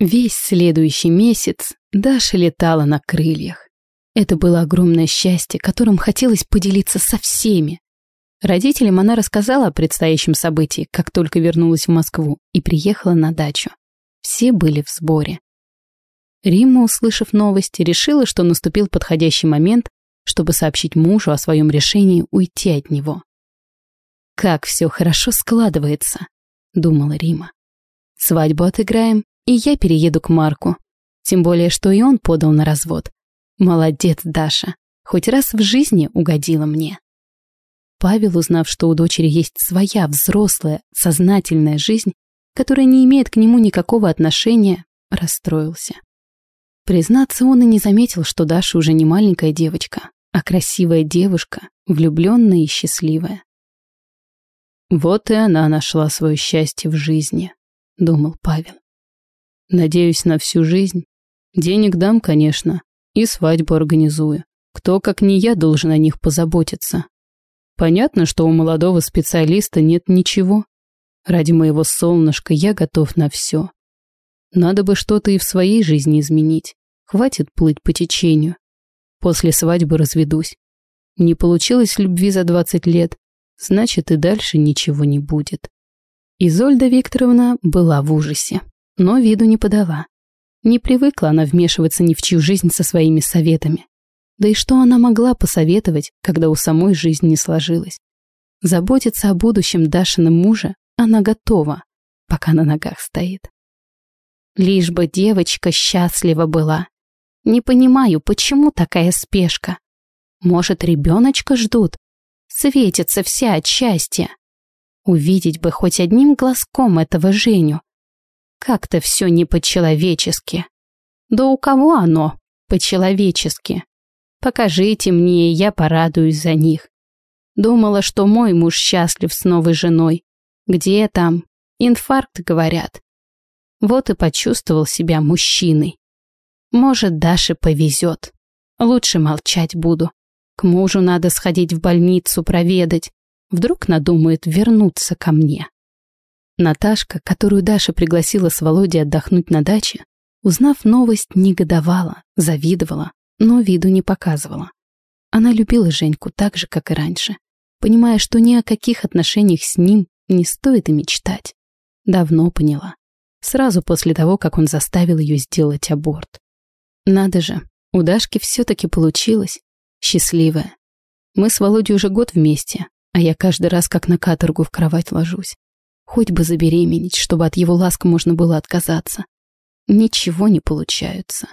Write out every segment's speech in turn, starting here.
Весь следующий месяц Даша летала на крыльях. Это было огромное счастье, которым хотелось поделиться со всеми. Родителям она рассказала о предстоящем событии, как только вернулась в Москву и приехала на дачу. Все были в сборе. Римма, услышав новости, решила, что наступил подходящий момент, чтобы сообщить мужу о своем решении уйти от него. «Как все хорошо складывается», — думала Рима. «Свадьбу отыграем, и я перееду к Марку. Тем более, что и он подал на развод. Молодец, Даша. Хоть раз в жизни угодила мне». Павел, узнав, что у дочери есть своя взрослая, сознательная жизнь, которая не имеет к нему никакого отношения, расстроился. Признаться, он и не заметил, что Даша уже не маленькая девочка, а красивая девушка, влюбленная и счастливая. «Вот и она нашла свое счастье в жизни», — думал Павел. «Надеюсь на всю жизнь. Денег дам, конечно, и свадьбу организую. Кто, как не я, должен о них позаботиться. Понятно, что у молодого специалиста нет ничего. Ради моего солнышка я готов на все. Надо бы что-то и в своей жизни изменить. Хватит плыть по течению. После свадьбы разведусь. Не получилось любви за 20 лет, значит и дальше ничего не будет. Изольда Викторовна была в ужасе, но виду не подала. Не привыкла она вмешиваться ни в чью жизнь со своими советами. Да и что она могла посоветовать, когда у самой жизнь не сложилась? Заботиться о будущем Дашином мужа она готова, пока на ногах стоит. Лишь бы девочка счастлива была. Не понимаю, почему такая спешка. Может, ребеночка ждут? Светится вся от счастья. Увидеть бы хоть одним глазком этого Женю. Как-то все не по-человечески. Да у кого оно по-человечески? Покажите мне, и я порадуюсь за них. Думала, что мой муж счастлив с новой женой. Где там? Инфаркт, говорят. Вот и почувствовал себя мужчиной. Может, Даше повезет. Лучше молчать буду. К мужу надо сходить в больницу проведать. Вдруг надумает вернуться ко мне. Наташка, которую Даша пригласила с Володей отдохнуть на даче, узнав новость, негодовала, завидовала, но виду не показывала. Она любила Женьку так же, как и раньше, понимая, что ни о каких отношениях с ним не стоит и мечтать. Давно поняла сразу после того, как он заставил ее сделать аборт. Надо же, у Дашки все-таки получилось. Счастливая. Мы с Володей уже год вместе, а я каждый раз как на каторгу в кровать ложусь. Хоть бы забеременеть, чтобы от его ласк можно было отказаться. Ничего не получается.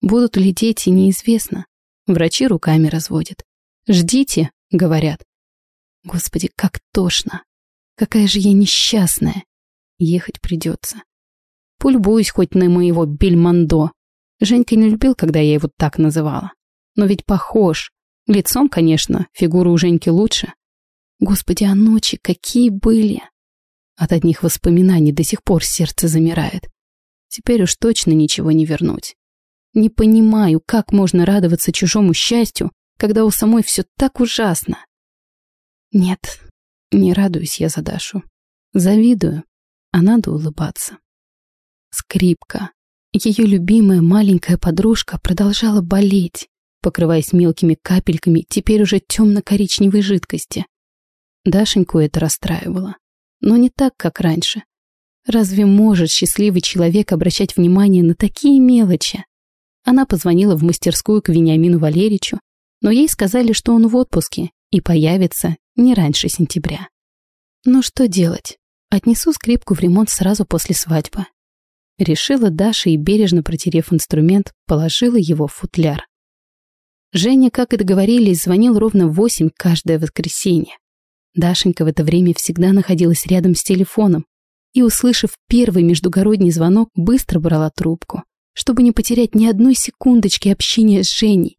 Будут ли дети, неизвестно. Врачи руками разводят. «Ждите», — говорят. Господи, как тошно. Какая же я несчастная. Ехать придется. Пульбуюсь хоть на моего бельмондо. Женька не любил, когда я его так называла. Но ведь похож. Лицом, конечно, фигура у Женьки лучше. Господи, а ночи какие были! От одних воспоминаний до сих пор сердце замирает. Теперь уж точно ничего не вернуть. Не понимаю, как можно радоваться чужому счастью, когда у самой все так ужасно. Нет, не радуюсь я за Дашу. Завидую, а надо улыбаться. Скрипка. Ее любимая маленькая подружка продолжала болеть, покрываясь мелкими капельками теперь уже темно-коричневой жидкости. Дашеньку это расстраивало. Но не так, как раньше. Разве может счастливый человек обращать внимание на такие мелочи? Она позвонила в мастерскую к Вениамину Валерьевичу, но ей сказали, что он в отпуске и появится не раньше сентября. Ну что делать? Отнесу скрипку в ремонт сразу после свадьбы. Решила Даша и, бережно протерев инструмент, положила его в футляр. Женя, как и договорились, звонил ровно в восемь каждое воскресенье. Дашенька в это время всегда находилась рядом с телефоном и, услышав первый междугородний звонок, быстро брала трубку, чтобы не потерять ни одной секундочки общения с Женей.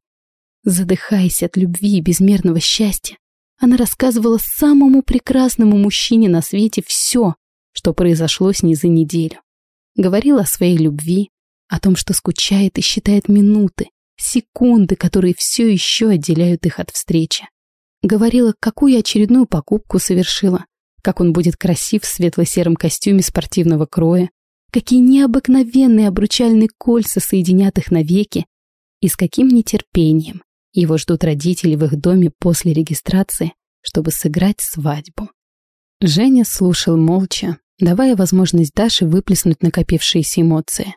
Задыхаясь от любви и безмерного счастья, она рассказывала самому прекрасному мужчине на свете все, что произошло с ней за неделю. Говорила о своей любви, о том, что скучает и считает минуты, секунды, которые все еще отделяют их от встречи. Говорила, какую очередную покупку совершила, как он будет красив в светло-сером костюме спортивного кроя, какие необыкновенные обручальные кольца соединят их навеки, и с каким нетерпением его ждут родители в их доме после регистрации, чтобы сыграть свадьбу. Женя слушал молча, давая возможность Даше выплеснуть накопившиеся эмоции.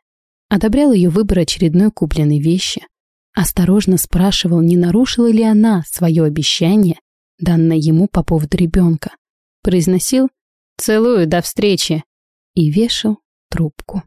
Одобрял ее выбор очередной купленной вещи. Осторожно спрашивал, не нарушила ли она свое обещание, данное ему по поводу ребенка. Произносил «Целую, до встречи!» и вешал трубку.